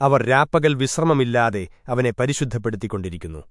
അവർ രാപ്പകൽ വിശ്രമമില്ലാതെ അവനെ പരിശുദ്ധപ്പെടുത്തിക്കൊണ്ടിരിക്കുന്നു.